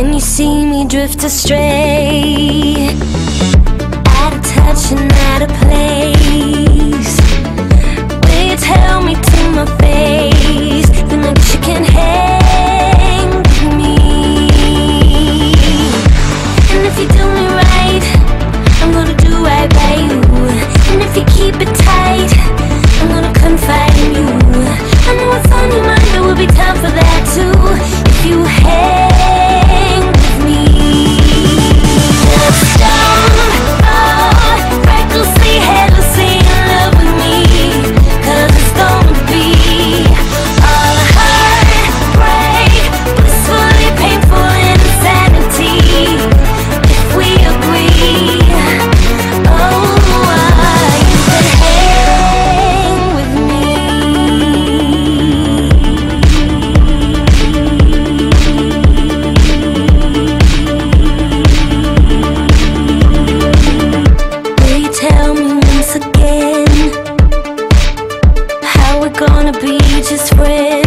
when you see me drift astray. friend.